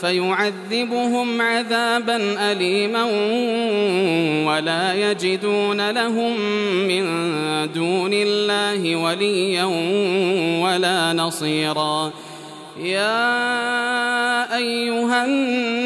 فيعذبهم عذابا أليما ولا يجدون لهم من دون الله وليا ولا نصيرا. يا أيها الناس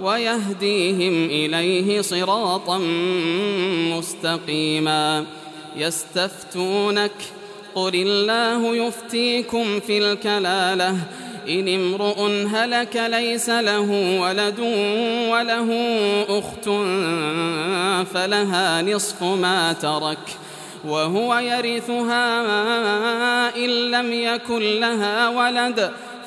ويهديهم إليه صراطا مستقيما. يستفتونك قل الله يفتيكم في الكلالة. إن امرؤ هلك ليس له ولد وله أخت فلها نصف ما ترك. وهو يرثها إن لم يكن لها ولد